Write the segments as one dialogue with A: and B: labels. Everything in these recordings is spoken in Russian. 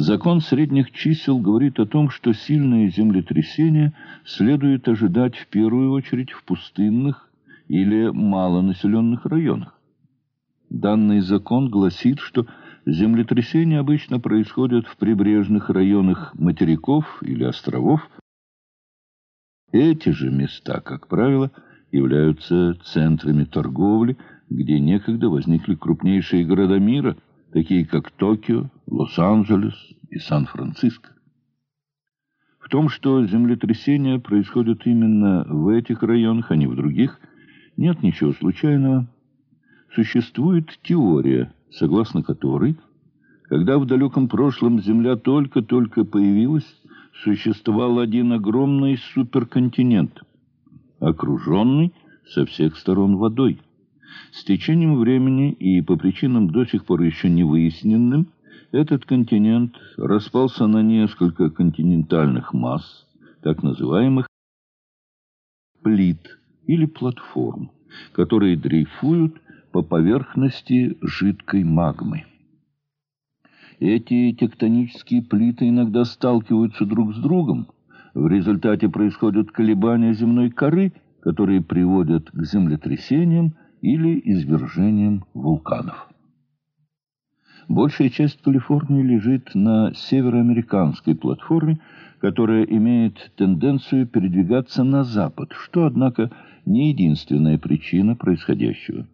A: Закон средних чисел говорит о том, что сильные землетрясения следует ожидать в первую очередь в пустынных или малонаселенных районах. Данный закон гласит, что землетрясения обычно происходят в прибрежных районах материков или островов. Эти же места, как правило, являются центрами торговли, где некогда возникли крупнейшие города мира, такие как Токио, Лос-Анджелес и Сан-Франциско. В том, что землетрясения происходят именно в этих районах, а не в других, нет ничего случайного. Существует теория, согласно которой, когда в далеком прошлом Земля только-только появилась, существовал один огромный суперконтинент, окруженный со всех сторон водой. С течением времени и по причинам до сих пор еще не выясненным, этот континент распался на несколько континентальных масс, так называемых плит или платформ, которые дрейфуют по поверхности жидкой магмы. Эти тектонические плиты иногда сталкиваются друг с другом. В результате происходят колебания земной коры, которые приводят к землетрясениям или извержениям вулканов. Большая часть Калифорнии лежит на североамериканской платформе, которая имеет тенденцию передвигаться на запад, что, однако, не единственная причина происходящего.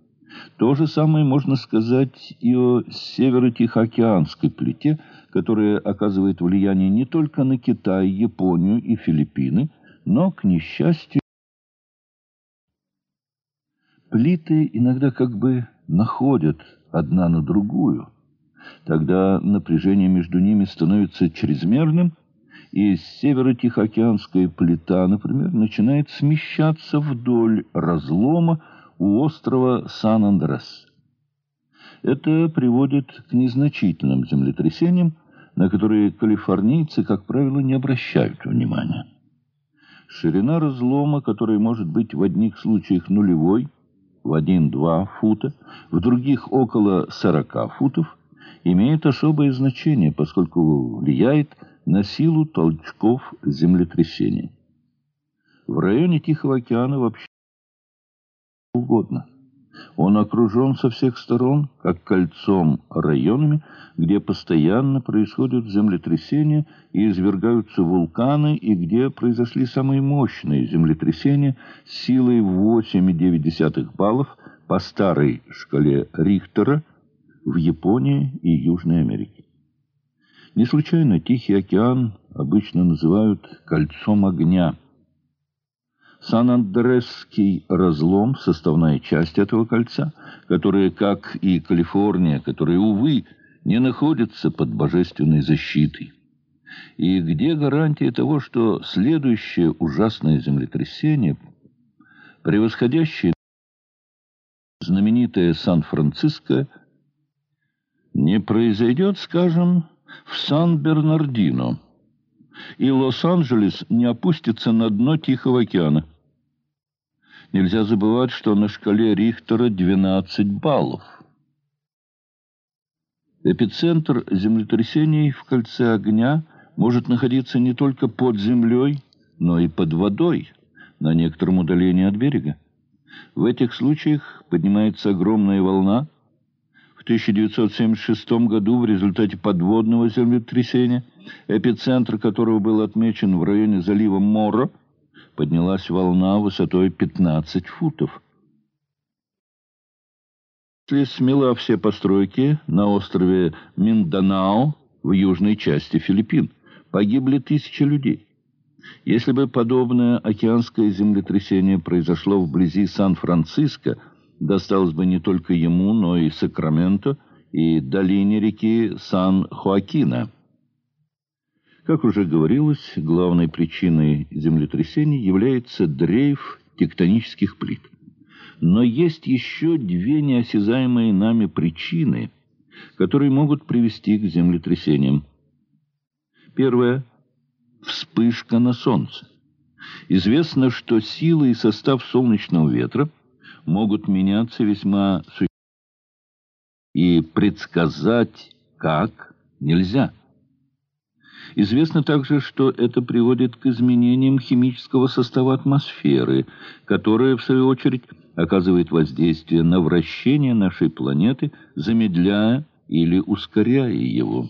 A: То же самое можно сказать и о северо-тихоокеанской плите, которая оказывает влияние не только на Китай, Японию и Филиппины, но, к несчастью, плиты иногда как бы находят одна на другую. Тогда напряжение между ними становится чрезмерным, и северо-тихоокеанская плита, например, начинает смещаться вдоль разлома, у острова Сан-Андрес. Это приводит к незначительным землетрясениям, на которые калифорнийцы, как правило, не обращают внимания. Ширина разлома, которая может быть в одних случаях нулевой, в 1-2 фута, в других около 40 футов, имеет особое значение, поскольку влияет на силу толчков землетрясения. В районе Тихого океана вообще угодно. Он окружен со всех сторон, как кольцом районами, где постоянно происходят землетрясения и извергаются вулканы, и где произошли самые мощные землетрясения силой 8,9 баллов по старой шкале Рихтера в Японии и Южной Америке. Не случайно Тихий океан обычно называют «кольцом огня». Сан-Андресский разлом — составная часть этого кольца, которая, как и Калифорния, которая, увы, не находится под божественной защитой. И где гарантия того, что следующее ужасное землетрясение, превосходящее знаменитое Сан-Франциско, не произойдет, скажем, в Сан-Бернардино, и Лос-Анджелес не опустится на дно Тихого океана. Нельзя забывать, что на шкале Рихтера 12 баллов. Эпицентр землетрясений в кольце огня может находиться не только под землей, но и под водой, на некотором удалении от берега. В этих случаях поднимается огромная волна. В 1976 году в результате подводного землетрясения, эпицентр которого был отмечен в районе залива Моро, поднялась волна высотой 15 футов. Если смела все постройки на острове Минданао в южной части Филиппин, погибли тысячи людей. Если бы подобное океанское землетрясение произошло вблизи Сан-Франциско, досталось бы не только ему, но и Сакраменто и долине реки Сан-Хоакина. Как уже говорилось, главной причиной землетрясений является дрейф тектонических плит. Но есть еще две неосязаемые нами причины, которые могут привести к землетрясениям. Первое – вспышка на Солнце. Известно, что сила и состав солнечного ветра могут меняться весьма существенно, и предсказать как нельзя – Известно также, что это приводит к изменениям химического состава атмосферы, которая, в свою очередь, оказывает воздействие на вращение нашей планеты, замедляя или ускоряя его.